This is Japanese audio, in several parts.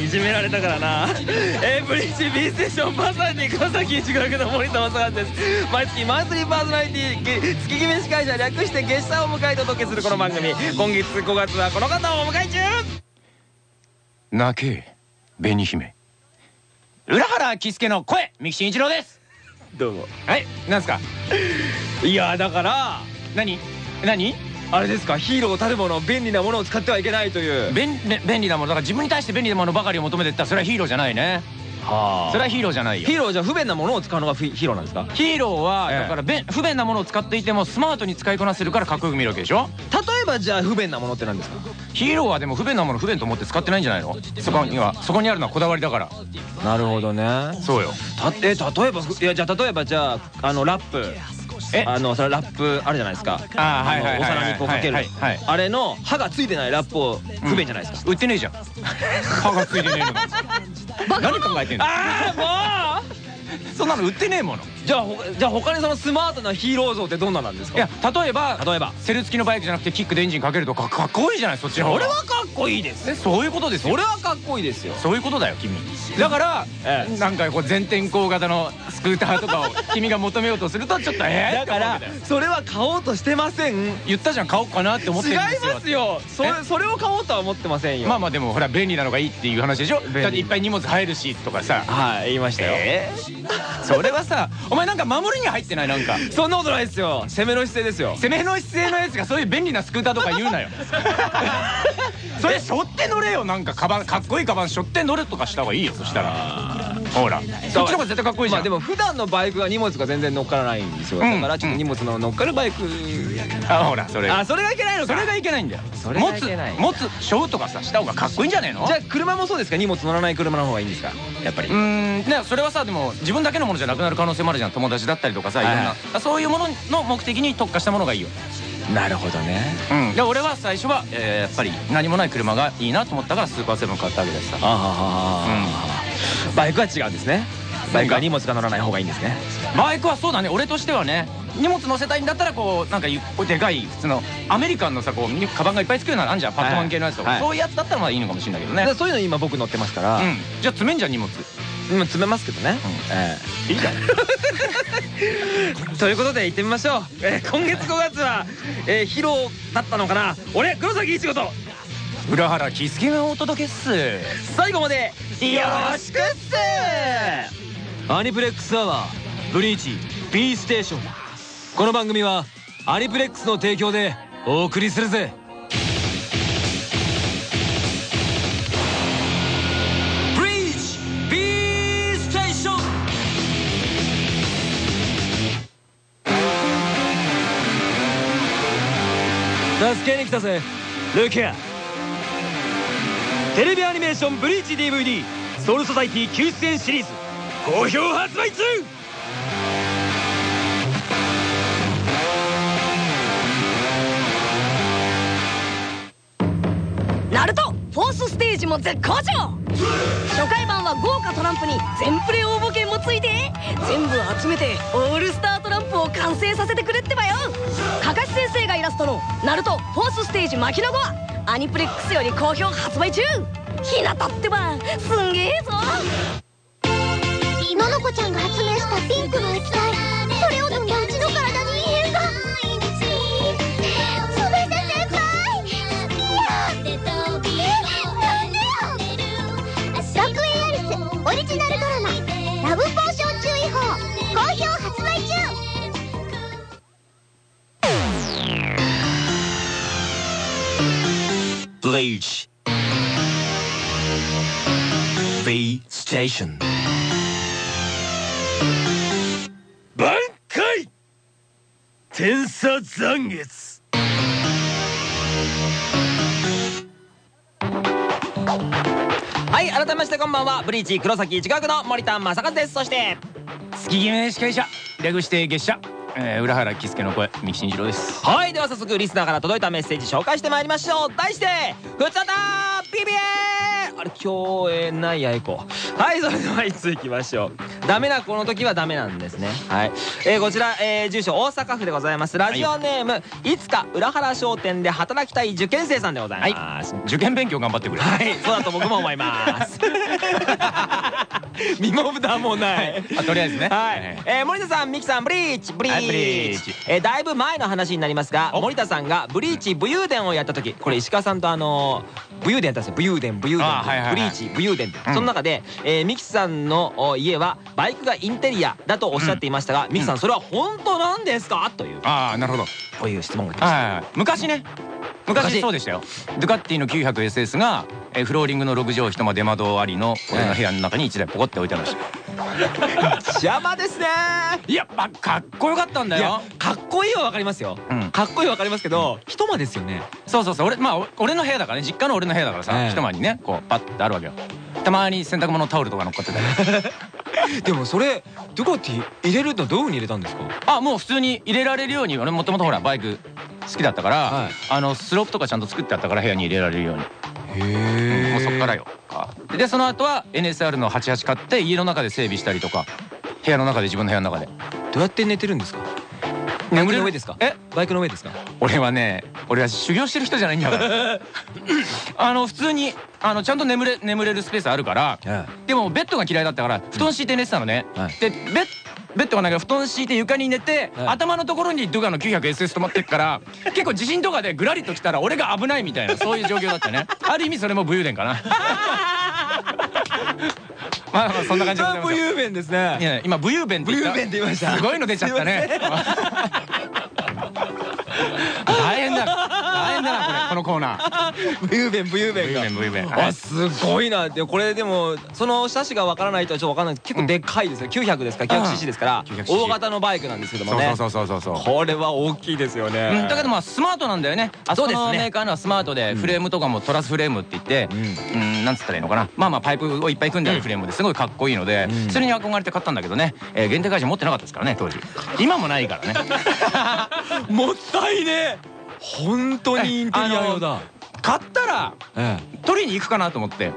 いじめられたからな。えー、ブリッジ B ステーションパーソナリティ黒崎一学の森田正和です。毎月マンスリーパーソナリティ月決め司会者略して月謝を迎え届けするこの番組。今月5月はこの方をお迎え中。泣け紅姫。浦原喜助の声三木真一郎です。どうも。はいなんすか？いやだから何？何？あれですかヒーローたるもの便利なものを使ってはいけないという。便便利なものだから自分に対して便利なものばかりを求めてったらそれはヒーローじゃないね。はあ。それはヒーローじゃないよ。ヒーローじゃ不便なものを使うのがヒーローなんですか？ヒーローはええ。だからべん不便なものを使っていてもスマートに使いこなせるからかっこよく見えるわけでしょ？例えばじゃあ不便なものって何ですか？ヒーローはでも不便なもの不便と思って使ってないんじゃないの？そこにはそこにあるのはこだわりだから。なるほどね。そうよ。たえ例えばいやじゃあ例えばじゃああのラップ。えあのそれラップあるじゃないですか。はいはいお皿にこうかける。あれの刃がついてないラップを不便じゃないですか。売ってねえじゃん歯がついてねえのに 何考えてんの？ああも そんなの売ってねえもの。うじゃあほじゃあ他にそのスマートなヒーロー像ってどんななんですか？いや例えば例えば。セル付きのバイクじゃなくてキックでエンジンかけるとか かっこいいじゃないそっちの方が。それはかっこいいです。えそういうことですよ。それはかっこいいですよ。そういうことだよ君。だから、ええ。なんかこう全天候型のスクーターとかを 君が求めようとするとちょっとえーだからそれは買おうとしてません。違い言ったじゃん買おうかなって思ってるんですよますよ。それえ？それを買おうとは思ってませんよ。まあまあでもほら便利なのがいいっていう話でしょ？利。だっていっぱい荷物入るしとかさ。はい言いましたよ。えーそれはさお前なんか守りに入ってない？なんか。そんなことないですよ。攻めの姿勢ですよ。攻めの姿勢のやつがそういう便利なスクーターとか言うなよ。それ背負って乗れよ。なんかカバンかっこいいカバン背負って乗れとかした方がいいよ。そしたらほら。そっちの方が絶対かっこいいじゃん。まあでも普段のバイクは荷物が全然乗っからないんですよ。うん。だからちょっと荷物の乗っかるバイク。あほらそれ。あそれがいけないのか。それがいけないんだよ。それがいけない。持つ持つ背負うとかさした方がかっこいいんじゃねえの？じゃあ車もそうですか？荷物乗らない車の方がいいんですか？やっぱり。うーん。ねそれはさでも自分だけのものじゃなくなる可能性もあるじゃん友達だったりとかさいろんはいな。はそういうものの目的に特化したものがいいよ。なるほどね。うん。で俺は最初はえーやっぱり何もない車がいいなと思ったからスーパーセブン買ったわけですさ。あはははバイクは違うんですね。バイクは荷物が乗らない方がいいんですね。バイクはそうだね。俺としてはね荷物乗せたいんだったらこうなんかゆでかい普通のアメリカンのさこうカバンがいっぱいつくようなのあんじゃん。パットマン系のやつとか、はい。そういうやつだったらまあいいのかもしれないけどね。でそういうの今僕乗ってますから。うん。じゃあ詰めんじゃん荷物。うん詰めますけどね。えいいじゃん。え ということで行ってみましょう。えー今月5月はえー披露だったのかな。俺黒崎一護と浦原喜助がお届けっす。最後までよろしくっす。アニプレックスアワーブリーチ B ステーション。この番組はアニプレックスの提供でお送りするぜ。ブリーチ B ステーション。助けに来たぜルキアテレビアニメーション「ブリーチ DVD ソウルソサイティ救出編シリーズ」好評発売中。ナルトフォースステージも絶好調。初回版は豪華トランプに全プレ応募券もついて全部集めてオールスタートランプを完成させてくれってばよ。かかし先生がイラストの「ナルトフォースステージマキノゴ」はアニプレックスより好評発売中。日向ってば。すんげえぞ。今の子ちゃんが発明したピンクの液体 Station. 挽回!天差残月。はい改めましてこんばんは。ブリーチ黒崎一学の森田正和です。そして月決め司会者略して月謝、えー、浦原喜助の声三木真一郎です。はいでは早速リスナーから届いたメッセージ紹介してまいりましょう。題して「ふつおた PBA 教あれ共演ないやいこ。はいそれでは一通いきましょう。ダメなこの時はダメなんですね。はい、えーこちら、えー住所大阪府でございます。ラジオネーム、い、つか浦原商店で働きたい受験生さんでございます。受験勉強頑張ってくれ。はい、そうだと僕も思います。身も蓋もない。あとりあえずね。はい、えー、森田さん、ミキさん、ブリーチ、ブリーチ。はいーチ。えーだいぶ前の話になりますが、お。森田さんがブリーチ武勇伝をやった時、これ石川さんとあのー武勇伝やったんですよ。武勇伝、武勇伝はいはいはい。ブリーチ、武勇伝って、うん。その中で、えー、ミキさんのお家はバイクがインテリアだとおっしゃっていましたが、ミキさん、それは本当なんですか？という、ああなるほど。こういう質問が来ました。はいはい。昔ね昔昔。そうでしたよ。ドゥカッティの 900SS がえーフローリングの6畳一間出窓ありの俺の部屋の中に1台ポコって置いてあるらし邪魔ですね。いいやまあかっこよかったんだよ。かっこいいはわかりますよ、うん。かっこいいはわかりますけど一間ですよね。そうそうそう。俺まあお俺の部屋だからね。実家の俺の部屋だからえさえ一間にねこうパッてあるわけよ。たまに洗濯物タオルとか乗っかってたり。でもそれドゥカティ入れるとどういうふうに入れたんですか？あもう普通に入れられるように俺もともとほらバイク好きだったから、はい。あのスロープとかちゃんと作ってあったから部屋に入れられるように。へもうそっからよ。あ。でその後は NSR の88買って家の中で整備したりとか部屋の中で自分の部屋の中で。どうやって寝てるんですか？バイクの上ですか？え？バイクの上ですか？俺はね俺は修行してる人じゃないんだから。あの普通にあのちゃんと眠れ眠れるスペースあるからでもベッドが嫌いだったから布団敷いて寝てたのね、はい。でベッベッドがなんか布団敷いて床に寝て、はい。頭のところにドゥガの 900SS 止まってっから 結構地震とかでぐらりと来たら俺が危ないみたいなそういう状況だったね。ある意味それも武勇伝かな。まあまあそんな感じでございますよ。勇弁ですいねや今武勇弁って言った。武勇弁って言いました。すごいの出ちゃったね。大変だ大変だなこれ このコーナー。武勇弁武勇弁が。武勇弁武勇弁はいあすごいな。でこれでもその車種がわからない人はちょっとわからない。結構でっかいですよ。900ですか？ら 900cc ですから。うん 900cc 大型のバイクなんですけどもね。そうそうそうそうそう。これは大きいですよね。うん。だけどまあスマートなんだよね。あそこそうですね。のメーカーのはスマートでフレームとかもトラスフレームって言ってうん。うんなんつったらいいのかな。まあまあパイプをいっぱい組んであるフレームです。ごいかっこいいのでうん。それに憧れて買ったんだけどね。えー限定会社持ってなかったですからね当時。今もないからね。もったいね本当にインテリア用だ。買ったらえ取りに行くかなと思って。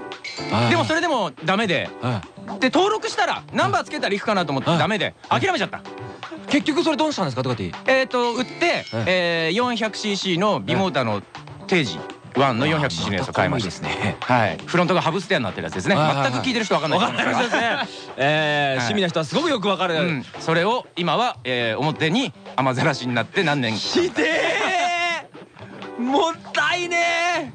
えでもそれでもダメで。えで登録したらナンバーつけたら行くかなと思ってはいダメで。諦めちゃった。え結局それどうしたんですか？とかって。えっと売ってえー 400cc のビモーターの定時1の 400cc のやつを買いました。すね。はい。フロントがハブステアになってるやつですね。全く聞いてる人わかんない。わかんないですね。え趣味な人はすごくよくわかる。うん。それを今はえー表に雨ざらしになって何年ひでえもったいね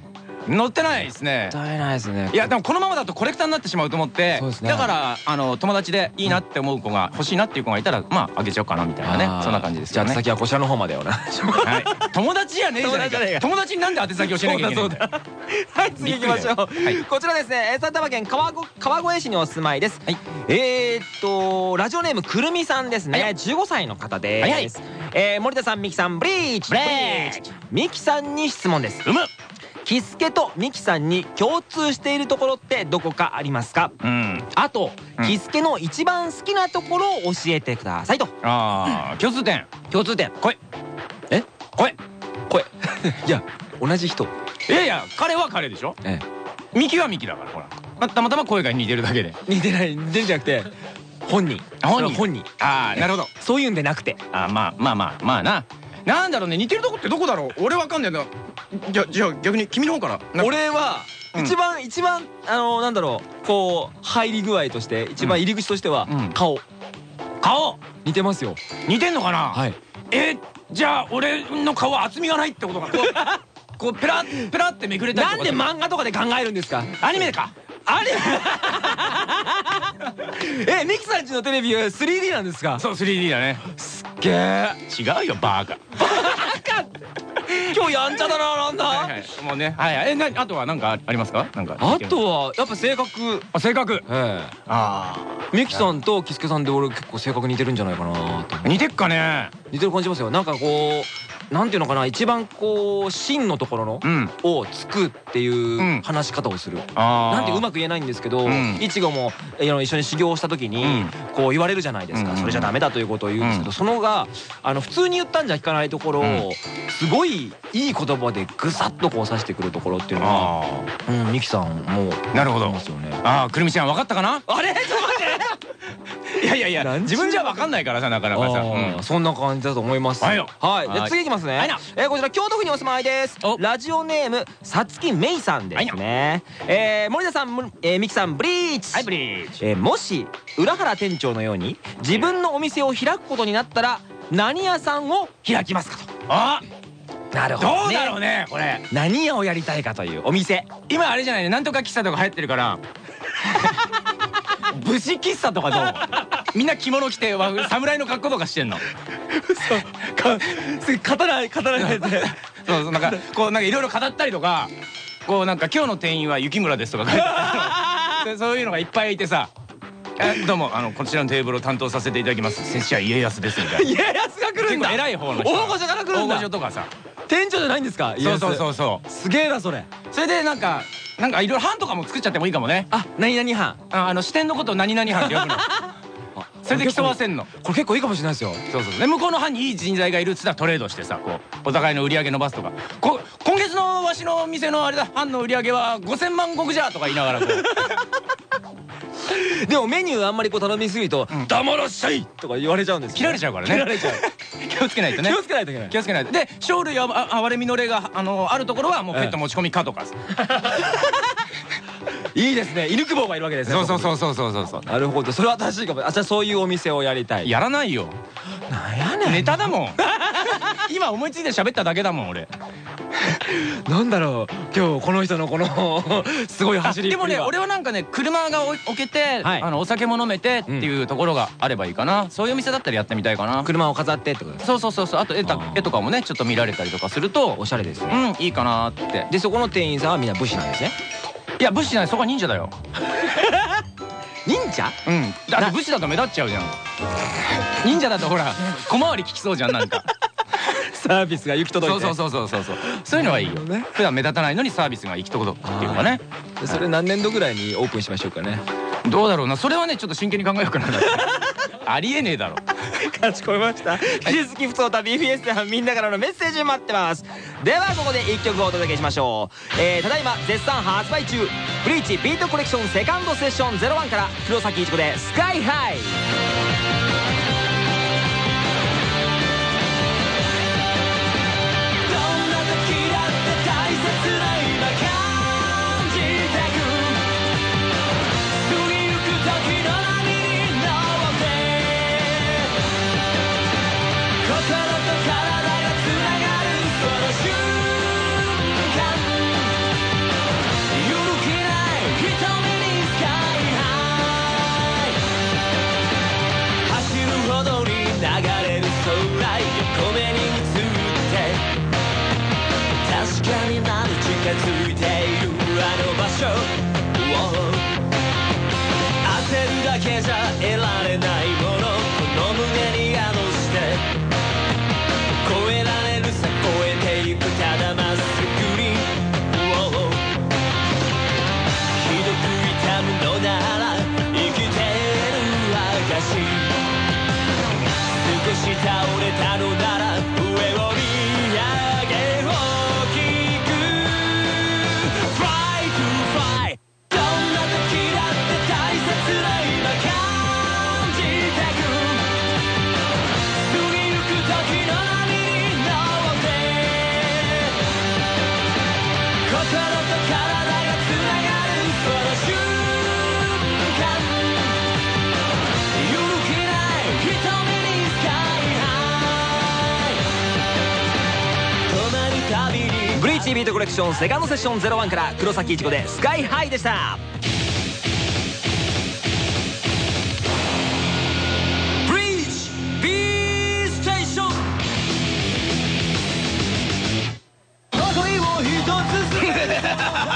乗ってないですね。もったいないですね。いやでもこのままだとコレクターになってしまうと思ってだからあの友達でいいなって思う子が欲しいなっていう子がいたらまああげちゃおうかなみたいなね。そんな感じですじゃあ先はこちらの方までよな。はい。友達じゃねえじゃないか。友達になんで宛先教えなきゃいけないんだよはい次行きましょう、こちらですね。えー埼玉県川越川越市にお住まいです、はい。えー、っとラジオネームくるみさんですね、はい。15歳の方です、えー森田さんみきさんブリーチブリーチ。みきさんに質問です。うむ。キスケとミキさんに共通しているところってどこかありますか？うん。あと、うん。キスケの一番好きなところを教えてくださいと。ああ共通点。共通点。声え？声声い。や同じ人。いやいや彼は彼でしょ。え。ミキはミキだからほら。またまたま声が似てるだけで。似てない似てるんじゃなくて本人。本人。本人。ああなるほど。そういうんでなくて。あーまあまあまあまあな。なんだろうね。似てるとこってどこだろう？俺わかんない。んだじゃじゃあ逆に君の方から。俺はうん。一番一番あのなんだろう。こう入り具合として一番入り口としてはうん。顔。顔？似てますよ。似てんのかな？はい。えじゃあ俺の顔は厚みがないってことか。こうペラッペラってめくれたりなんで漫画とかで考えるんですか？アニメかあれ？えミキさんちのテレビは 3D なんですか？そう 3D だね。げえ違うよバーカ今日やんちゃだななんだ、はいはい。もうね。はいはい。えなあとは何かありますか？なんか。あとはやっぱ性格。あ性格。えあえミキさんとキスケさんで俺結構性格似てるんじゃないかな似てっかね。似てる感じますよ。なんかこうなんていうのかな一番こう芯のところのうん。をつくっていううん話し方をする。あなんてうまく言えないんですけど、うん。いちごも一緒に修行した時にうん。こう言われるじゃないですか、うん。それじゃダメだということを言うんですけど、うん。そのがあの普通に言ったんじゃ聞かないところを、うん。すごいいい言葉でぐさっとこう指してくるところっていうのは、あうん、ミキさんもあなるほどいますよね。ああくるみちゃん分かったかな？あれ？いやいやいや自分じゃ分かんないからさなかなかさそんな感じだと思います。はい次いきますね。こちら京都府にお住まいですお。ラジオネームさつきめいさんですね。えー森田さん、むえーミキさんブリーチ。はいブリーチえーもし浦原店長のように自分のお店を開くことになったら何屋さんを開きますかと。あなるどうだろうねこれ何屋をやりたいかというお店。今あれじゃないねなんとか喫茶とか流行ってるから武士喫茶とかどう？みんな着物着てわ侍の格好とかしてんの？か刀刀が出て。そうそうなんかこうなんかいろいろ語ったりとかこうなんか今日の店員は雪村ですとか書いて そういうのがいっぱいいてさ「えどうもあのこちらのテーブルを担当させていただきます拙者家康です」みたいな家康が来るんだ。偉い方の人大御所から来るんだ大御所とかさ店長じゃないんですか？そうそうそうう。そうすげえなそれ。それでなんかなんかいろいろ班とかも作っちゃってもいいかもねあ何々班。ああの支店のことを何々班って呼ぶの それで競わせんの。これ結構いいかもしれないですよ。そうそう。で向こうの班にいい人材がいるっつったらトレードしてさこうお互いの売り上げ伸ばすとか。こ今月のわしの店のあれだ。班の売り上げは5,000万石じゃとか言いながらこう。でもメニューあんまりこう頼みすぎると「黙らっしゃい!」とか言われちゃうんですよ切られちゃうからね。切られちゃう。気をつけないとね。気をつけないといけない。気をつけないと。で生類ああ哀れみの例があのあるところはもうペット持ち込みかとか いいですね。犬久保がいるわけですねそうそうそうそうそうそう。なるほど。それは正しいかも。あじゃあそういうお店をやりたい。やらないよ。なんやねネタだもん。今思いついて喋っただけだもん俺。んなんだろう。今日この人のこのすごいあ走りでもね俺はなんかね車が置けて、はい。あのお酒も飲めてっていうところがあればいいかな、そういうお店だったらやってみたいかな。車を飾ってってことそうそうそうそう。あと絵絵とかもねちょっと見られたりとかするとおしゃれですうね。んいいかなって。でそこの店員さんはみんな武士なんですねいや武士じゃないそこは忍者だよ。忍者？うん。だって武士だと目立っちゃうじゃん。忍者だとほら小回り利きそうじゃんなんか。サービスが行き届いて。そうそうそうそうそう。そうそういうのはいいよ。ね。普段目立たないのにサービスが行き届くっていうのがね。でそれ何年度ぐらいにオープンしましょうかねどうだろうな。それはねちょっと真剣に考えようかな。ありえねえだろ。かしこまりました。引き続きふつおた BBS ではみんなからのメッセージ待ってます。ではここで1曲お届けしましょう、えー、ただいま絶賛発売中ブリーチビートコレクションセカンドセッション01から黒崎一子でスカイハイなる近づいているあの場所焦るだけじゃ得られないもの。ビートコレクションセカンドセッション01から黒崎一子でスカイハイでした。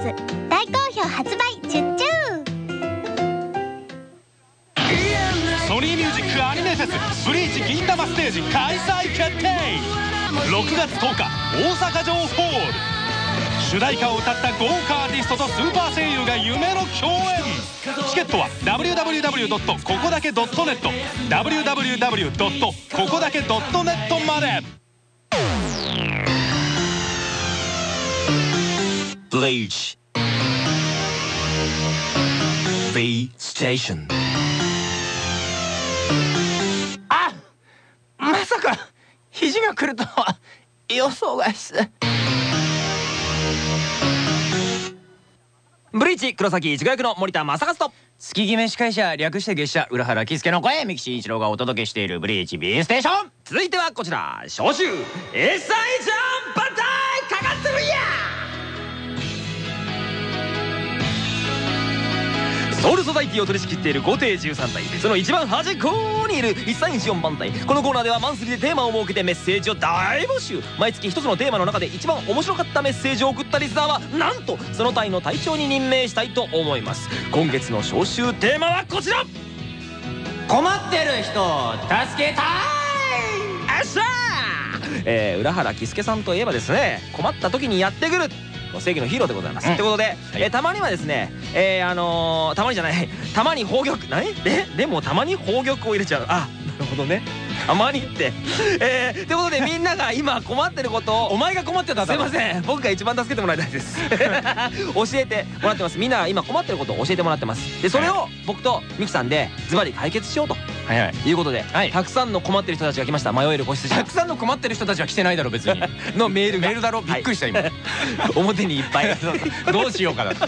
ズ大好評発売チュッチュソニーミュージックアニメフェスブリーチ銀玉ステージ開催決定。6月10日大阪城ホール。主題歌を歌った豪華アーティストとスーパー声優が夢の共演。チケットは www. ここだけ .net www. ここだけ .net まで。ブリーチ B ステーションあまさか肘が来るとは予想外っす。ブリーチ黒崎一護役の森田正和と。月決め司会者略して月謝浦原喜助の声三木真一郎がお届けしているブリーチ B ステーション続いてはこちら。召集 SI ジャンパンタイかかってるんやソウルソサイティを取り仕切っている5艇13体その一番端っこにいる1314番隊。このコーナーではマンスリーでテーマを設けてメッセージを大募集。毎月一つのテーマの中で一番面白かったメッセージを送ったリスナーはなんとその隊の隊長に任命したいと思います。今月の招集テーマはこちら。困ってる人を助けたい。あっしゃー。えー、浦原喜助さんといえばですね困った時にやってくる正義のヒーローでございます。うん。ってことで、えーたまにはですね、えー、あのー、たまにじゃない、たまに宝玉、何？で、でもたまに宝玉を入れちゃう。あ、なるほどね。たまにって。えー、ってことでみんなが今困ってることをお前が困ってたすいません。僕が一番助けてもらいたいです。教えてもらってます。みんなが今困ってることを教えてもらってます。でそれを僕とミキさんでズバリ解決しようと。はいはい。いうことで、はい。たくさんの困ってる人たちが来ました。迷える子羊たくさんの困ってる人たちは来てないだろ別に。のメールが。メールだろびっくりした今。表にいっぱい。どうしようかだって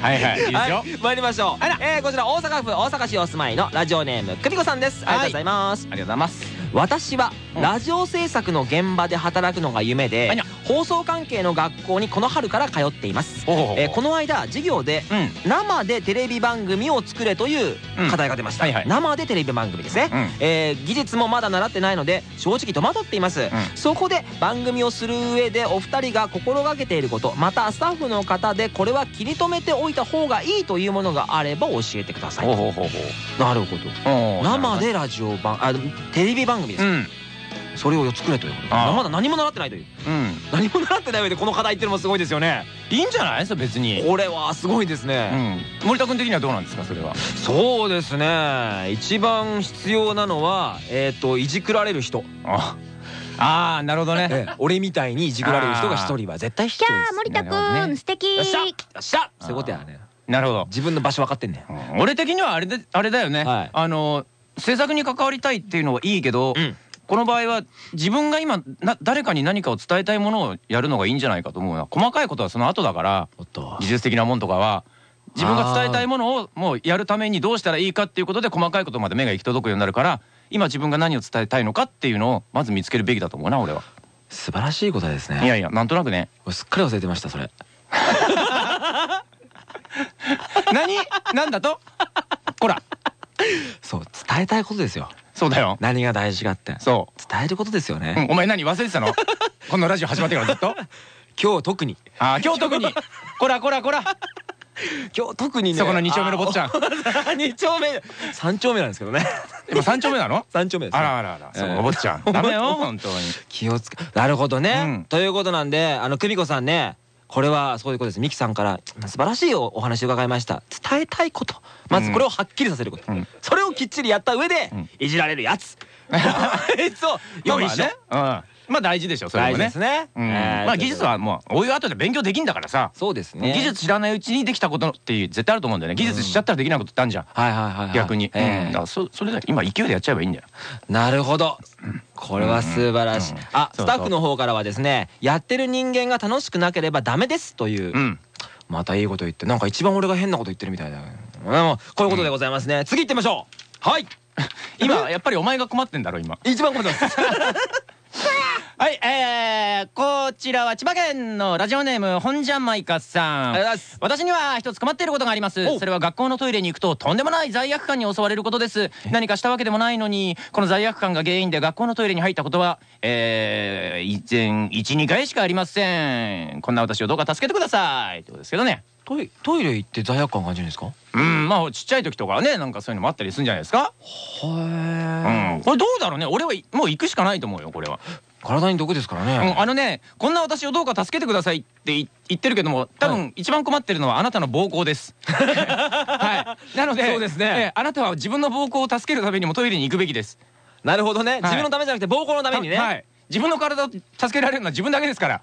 はいはい。いいですよ。はい、参りましょう。えーこちら大阪府大阪市お住まいのラジオネーム久美子さんです。ありがとうございます。ありがとうございます。私はうんラジオ制作の現場で働くのが夢あで放送関係の学校にこの春から通っています。えーこの間授業でうん。生でテレビ番組を作れという課題が出ました、うんはいはい。生でテレビ番組ですね、うん。えー技術もまだ習ってないので正直戸惑っています、そこで番組をする上でお二人が心がけていることまたスタッフの方でこれは切り止めておいた方がいいというものがあれば教えてください。なるほど。う生でラジオ番あテレビ番組です、うんそれを作れということ。ああ。まだ何も習ってないという。うん。何も習ってない上でこの課題っていうのもすごいですよね。いいんじゃない？それ別に。これはすごいですうね、ん。森田君的にはどうなんですか？それは。そうですね。一番必要なのはえっ、といじくられる人、あ。あーなるほどね。ええ。俺みたいにいじくられる人が一人は絶対必要です。キャー森田なるほどね。素敵。よっしゃ。よっしゃ。そういうことやね。なるほど。自分の場所分かってんねん。うん。俺的にはあれであれだよね、はい。あの制作に関わりたいっていうのはいいけど、うんこの場合は自分が今な誰かに何かを伝えたいものをやるのがいいんじゃないかと思うな細かいことはその後だから技術的なもんとかは自分が伝えたいものをもうやるためにどうしたらいいかっていうことで細かいことまで目が行き届くようになるから今自分が何を伝えたいのかっていうのをまず見つけるべきだと思うな俺は。素晴らしいことですね。いやいやなんとなくね。俺すっかり忘れてましたそれ。何？なんだと？こら。そう伝えたいことですよそうだよ。何が大事かって。そ伝えることですよう、ね、うん、お前何忘れてたの？このラジオ始まってからずっと？今日特に。あー今日特に。こらこらこら。今日特にね。そこの二丁目の坊ちゃん。ん二丁目。三丁目なんですけどね。今三丁目なの？三丁目ですあらあらあら。そこお坊ちゃん。ダメよ本当に。気をつけ。なるほどね、うん。ということなんであの久美子さんねこれはそういうことです。ミキさんから素晴らしいおお話を伺いました。伝えたいこと。まずこれをはっきりさせること、うん。それをきっちりやった上で、ん。いじられるやつ。あいつを用意しよう、まあ大事でしょそれもね。大事ですね。まあ技術はもうお湯後で勉強できんだからさ。そうですね。技術知らないうちにできたことっていう絶対あると思うんだよね技術知っちゃったらできないことってあるじゃん。はいはいはいはい。逆に、だからそそれだけ今勢いでやっちゃえばいいんだよ。なるほど。これは素晴らしい。あスタッフの方からはですねやってる人間が楽しくなければダメですという。うん。またいいこと言ってなんか一番俺が変なこと言ってるみたいだ。うん。こういうことでございますね。次行ってみましょう。はい。今やっぱりお前が困ってんだろ今。一番困ってます はいえー、こちらは千葉県のラジオネーム本ジャンマイカさん。ありがとうございます。私には一つ困っていることがあります。おそれは学校のトイレに行くととんでもない罪悪感に襲われることです。何かしたわけでもないのにこの罪悪感が原因で学校のトイレに入ったことはえー、以前12回しかありません。こんな私をどうか助けてください。ってことですけどね。トイトイレ行って罪悪感感じるんですか？うんまあちっちゃい時とかはねなんかそういうのもあったりするんじゃないですか？うはん。これどうだろうね。俺はもう行くしかないと思うよこれは体に毒ですからうん、ねあのねこんな私をどうか助けてくださいってい言ってるけども多分一番困ってるのはあなたの膀胱です。はい。なのでそうですねええあなたは自分の膀胱を助けるためにもトイレに行くべきです。なるほどね自分のためじゃなくて膀胱のためにねはい。自分の体を助けられるのは自分だけですから。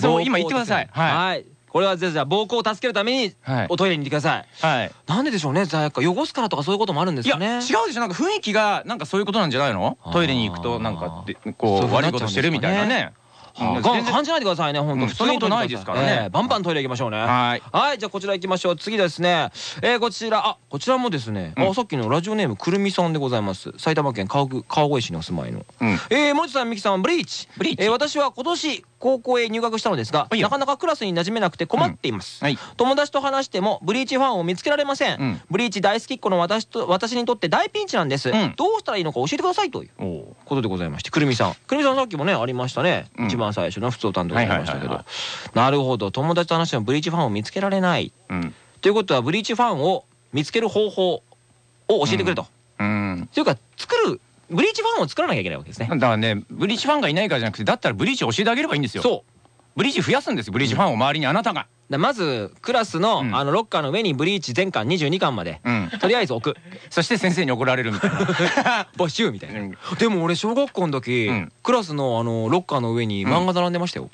そう今言ってください。ははいこれはじゃあ膀胱を助けるためにはい。おトイレに行ってください。い。はい。なんででしょうね。罪悪感汚すからとかそういうこともあるんですいやかね違うでしょなんか雰囲気がなんかそういうことなんじゃないの？トイレに行くとなんかでこう悪いことしてるみたいなね。感じないでくださいね本当うんそんなことないですからね。ええバンバントイレ行きましょうね。はい。はいじゃあこちら行きましょう。次ですね。えーこちら。あこちらもですね。さっきのラジオネームくるみさんでございます。埼玉県川越川越市にお住まいの。うん。えー森田さんみきさんブリーチ。ブリーチ。えー私は今年高校へ入学したのですがなかなかクラスに馴染めなくて困っています。はい。友達と話してもブリーチファンを見つけられません、うん。ブリーチ大好きっ子の私と私にとって大ピンチなんです、うん。どうしたらいいのか教えてくださいという。ことでございましてくるみさん。くるみさんさっきもねありましたね、うん。一番最初の普通担当でありましたけど。なるほど。友達と話してもブリーチファンを見つけられない。うん。ということはブリーチファンを見つける方法を教えてくれと、うん。というか作るブリーチファンを作らなきゃいけないわけですね。だからねブリーチファンがいないからじゃなくてだったらブリーチを教えてあげればいいんですよ。そう。ブリーチ増やすんですよブリーチファンを周りにあなたが。だまずクラスの,、うん。あのロッカーの上にブリーチ全巻22巻まで、うん。とりあえず置く。そして先生に怒られるみたいな。募集みたいな、うん。でも俺小学校の時、うん。クラスのあのロッカーの上に漫画並んでましたよ、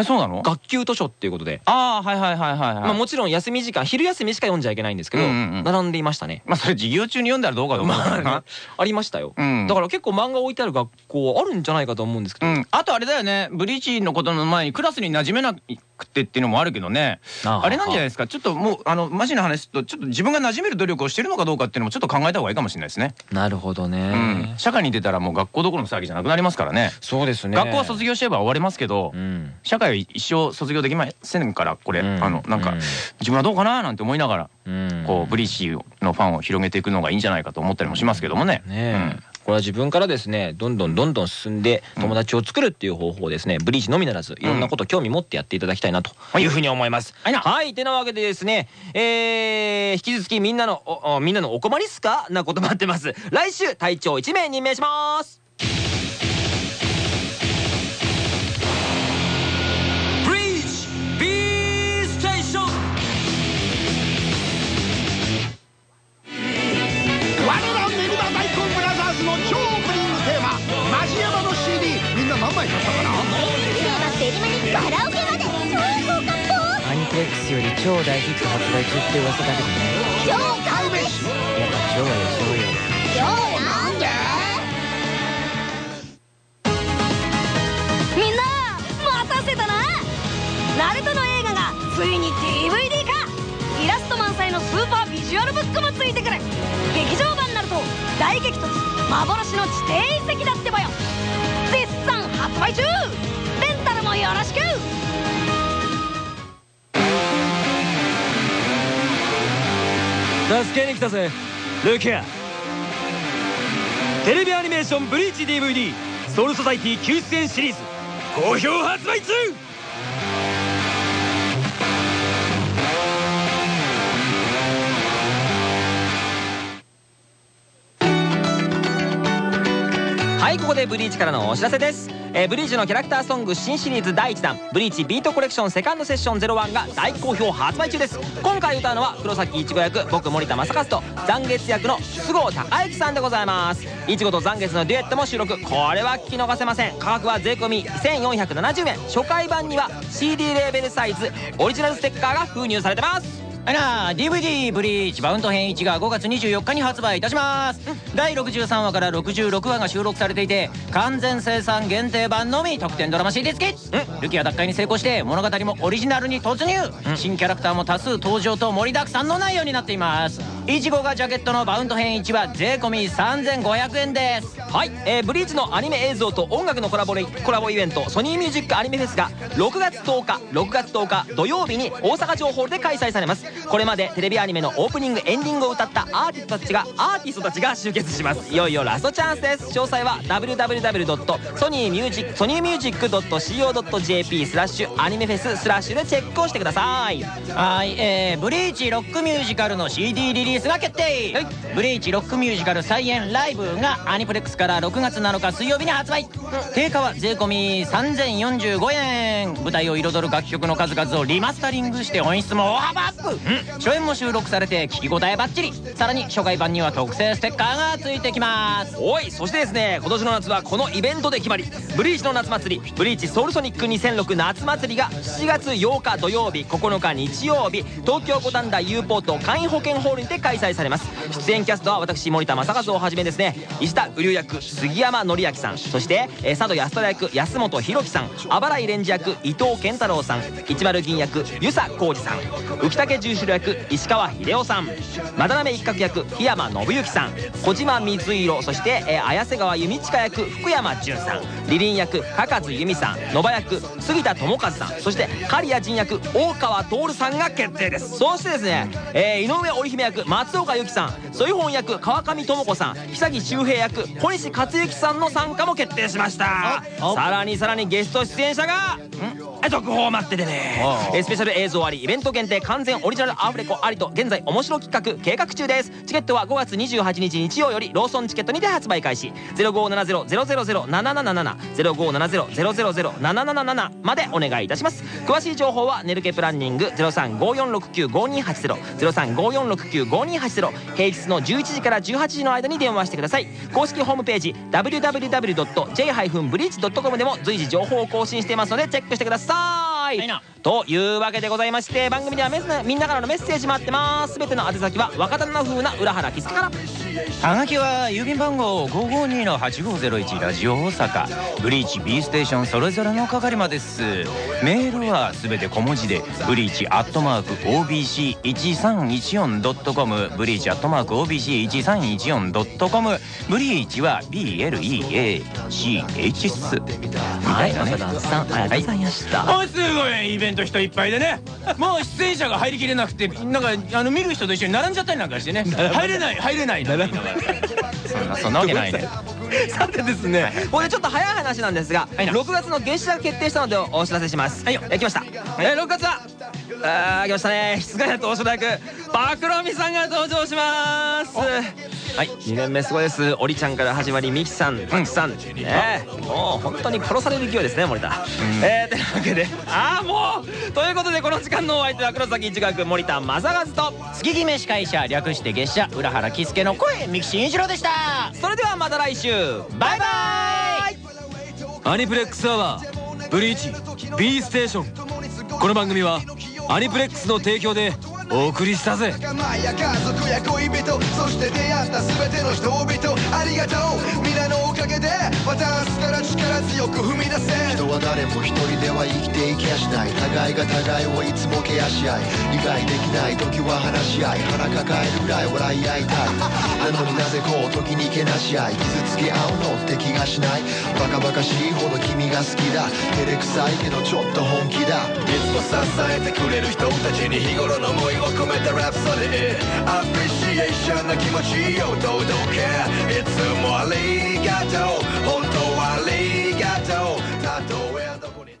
えそうなの？学級図書っていうことで。ああはいはいはいはいはい。まあもちろん休み時間昼休みしか読んじゃいけないんですけど、並んでいましたね。まあそれ授業中に読んだらどうかと思う。ありましたよ、うん。だから結構漫画置いてある学校あるんじゃないかと思うんですけど、うん、あとあれだよね。ブリーチのことの前にクラスに馴染めなくてっていうのもあるけどね。ああれなんじゃないですか？ちょっともうあのマジな話とちょっと自分が馴染める努力をしてるのかどうかっていうのもちょっと考えた方がいいかもしれないですね、なるほどね、うん、社会に出たらもう学校どころの騒ぎじゃなくなりますからね。そうですね。学校は卒業しれば終われますけど、うん。社会は一生卒業できませんからこれ、うん。あのなんか、うん。自分はどうかななんて思いながら、うん。こうブリーチのファンを広げていくのがいいんじゃないかと思ったりもしますけどもね。ねえ、これは自分からですねどんどんどんどん進んで友達を作るっていう方法をですねブリーチのみならずいろんなこと興味持ってやっていただきたいなというふうに思います。はい。な。はい。てなわけでですねえー、引き続きみんなのおおみんなのお困りっすか？なこと待ってます。来週隊長1名任命します枚買ったかな？デリマにカラオケまで超高かっアニプレックスより超大ヒット発売中って噂だけどね。超買うべしやっぱ超はよしょうよ超なんでみんな待たせたなナルトの映画がついに DVD 化イラスト満載のスーパービジュアルブックもついてくる劇場版ナルト大激突幻の地底遺跡だってばよ絶賛発売中レンタルもよろしく。助けに来たぜ。ルキア。テレビアニメーション「ブリーチ DVD ソウルソサイティ救出演シリーズ」好評発売中。いここでブリーチからのお知らせです、えーブリーチのキャラクターソング新シリーズ第1弾「ブリーチビートコレクションセカンドセッション01」が大好評発売中です。今回歌うのは黒崎いちご役僕森田正和と残月役の菅生孝之さんでございます。いちごと残月のデュエットも収録。これは聞き逃せません。価格は税込み1470円。初回版には CD レーベルサイズオリジナルステッカーが封入されてます。はいな DVD ブリーチバウント編1が5月24日に発売いたします、第63話から66話が収録されていて完全生産限定版のみ特典ドラマ CD 付き。ルキア奪回に成功して物語もオリジナルに突入。新キャラクターも多数登場と盛りだくさんの内容になっています。いちごがジャケットのバウント編1は税込み3500円です。はい、えーブリーチのアニメ映像と音楽のコラボレコラボイベントソニーミュージックアニメフェスが6月10日6月10日土曜日に大阪城ホールで開催されますこれまでテレビアニメのオープニングエンディングを歌ったアーティストたちがアーティストたちが集結します。いよいよラストチャンスです。詳細は www.sonymusic.co.jp スラッシュアニメフェススラッシュでチェックをしてください。はい、えー、ブリーチロックミュージカルの CD リリースが決定、ブリーチロックミュージカル再演ライブがアニプレックスから6月7日水曜日に発売。定価は税込み3045円。舞台を彩る楽曲の数々をリマスタリングして音質も大幅アップ、ん。初演も収録されて聞き応えバッチリ。さらに初回版には特製ステッカーがついてきます。おいそしてですね今年の夏はこのイベントで決まりブリーチの夏祭りブリーチソウルソニック2006夏祭りが7月8日土曜日9日日曜日東京五反田 U ポート簡易保険ホールにて開催されます。出演キャストは私森田正和をはじめですね石田瓜生役杉山紀明さんそして、佐渡安虎役安本博樹さんあばらいレンジ役伊藤健太郎さん一丸銀役湯佐浩二さん浮竹十四郎役石川秀夫さん。まだなめ一角役檜山信之さん。小島水色そして、えー綾瀬川弓近役福山潤さん。リリン役高津由美さん。野場役杉田智和さん。そして刈谷仁役大川徹さんが決定です。そしてですね、えー井上織姫役松岡由紀さん。ソイホン役川上智子さん。久木周平役小西克幸さんの参加も決定しました。さらにさらにゲスト出演者がえ続報待っててね。えースペシャル映像ありイベント限定完全オリジナルアフレコありと現在面白企画計画中です。チケットは5月28日日曜よりローソンチケットにて発売開始。0570-000-777 0570-000-777までお願いいたします。詳しい情報はネルケプランニング0354695280 0354695280平日の11時から18時の間に電話してください。公式ホームページ www.j-breach.com でも随時情報を更新していますのでチェックしてくださいーい、はいというわけでございまして番組ではメスみんなからのメッセージ待ってます。全ての宛先は若旦那風な浦原喜助から。はがきは郵便番号552-8501ラジオ大阪。ブリーチ B ステーションそれぞれの係までです。メールはすべて小文字でブリーチアットマーク OBC1314.com ブリーチアットマーク OBC1314.com ブリーチは BLEACH っすはい若旦那さんありがとうございました。おいすごいイベント人いっぱいでね。もう出演者が入りきれなくてなんかあの見る人と一緒に並んじゃったりなんかしてね。入れない入れないなんて言いながらそんなそんなわけない。ねさてですね、これちょっと早い話なんですが、い。な6月の月謝が決定したのでお知らせします。はい、え来ました。えー6月は、あー来ましたね。室外東証大学、バクロミさんが登場します。はい、2年目すごいです。おりちゃんから始まり、ミキさん、パクさん、ね、もう本当に殺される勢いですね、森田。えー、というわけで、ああもう。ということでこの時間のお相手は黒崎一学森田正和と月決め司会者略して月謝浦原喜助の声三木真一郎でした。それではまた来週。バイバイ。アニプレックスアワーブリーチ B ステーション。この番組はアニプレックスの提供でお送りしたぜ。仲間や家族や恋人そして出会った全ての人々ありがとう。皆のおかげでまた明日から力強く踏み出せ。人は誰も一人では生きていけやしない。互いが互いをいつもケアし合い。理解できない時は話し合い。腹抱えるぐらい笑い合いたい。なのになぜこう時にけなし合い。傷つけ合うのって気がしない。バカバカしいほど君が好きだ。照れくさいけどちょっと本気だ。いつも支えてくれる人たちに日頃の思いを込めたラプソディアプリシエーションな気持ちを届けいつもありがとう本当はありがとうたとえどこに